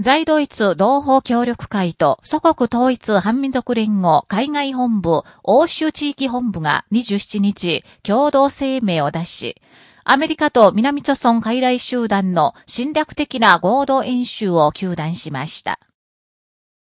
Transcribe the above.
在ドイツ同胞協力会と祖国統一反民族連合海外本部欧州地域本部が27日共同声明を出し、アメリカと南朝村傀儡集団の侵略的な合同演習を求断しました。